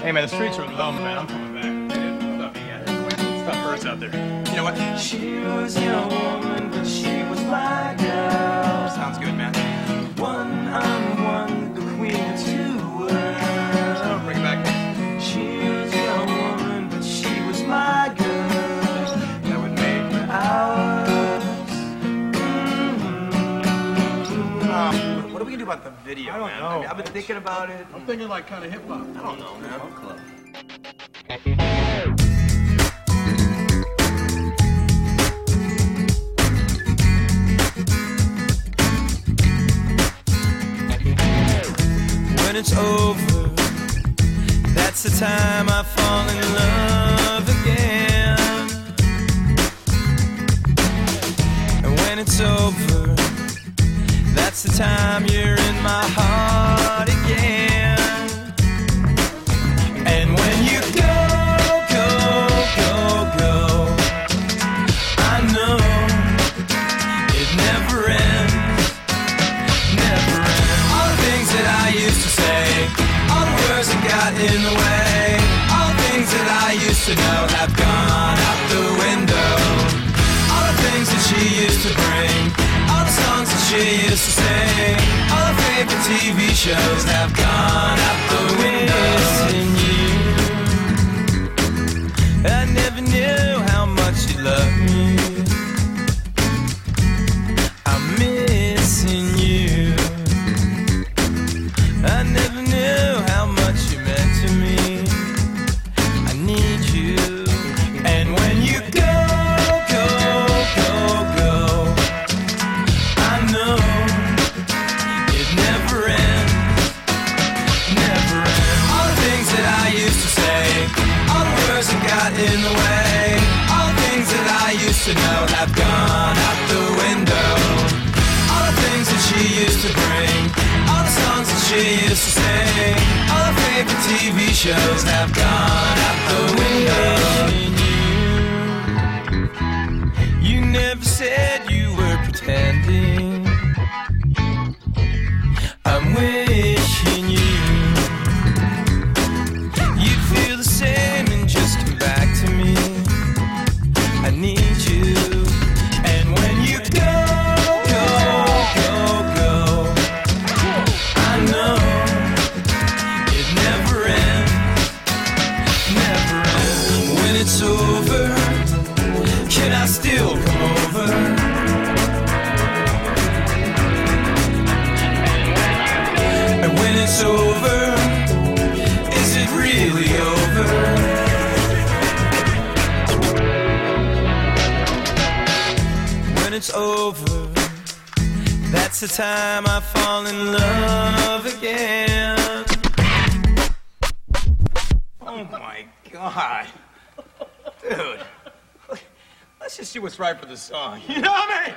Hey man, the streets are low, man. I'm coming back. Hey, Stuff, yeah, stuff hurts out there. You know what? She was your woman, but she what are we gonna do about the video, I don't man? know. mean, I've been thinking about it. I'm thinking like kind of hip hop. I don't know, man. When it's over, that's the time I fall in love time you're in my heart again. TV shows have gone out the window. You. To know have gone out the window. All the things that she used to bring, all the songs that she used to sing, all her favorite TV shows have gone out the window. You never said you it's over, can I still come over? And when it's over, is it really over? when it's over. That's the time I fall in love again. Oh my god. Let's just see what's right for the song. You know what I mean?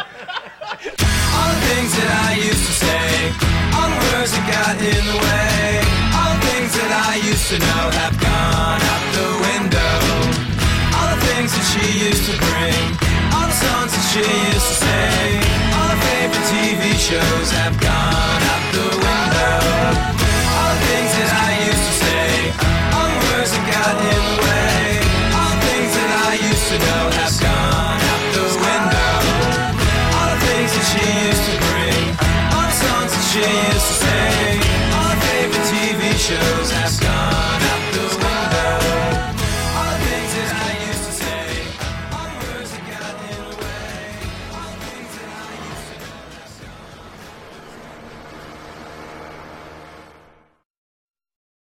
All the things that I used to say, all the words that got in the way, all the things that I used to know have gone out the window. All the things that she used to bring, all the songs that she used to all her favorite TV shows have gone show.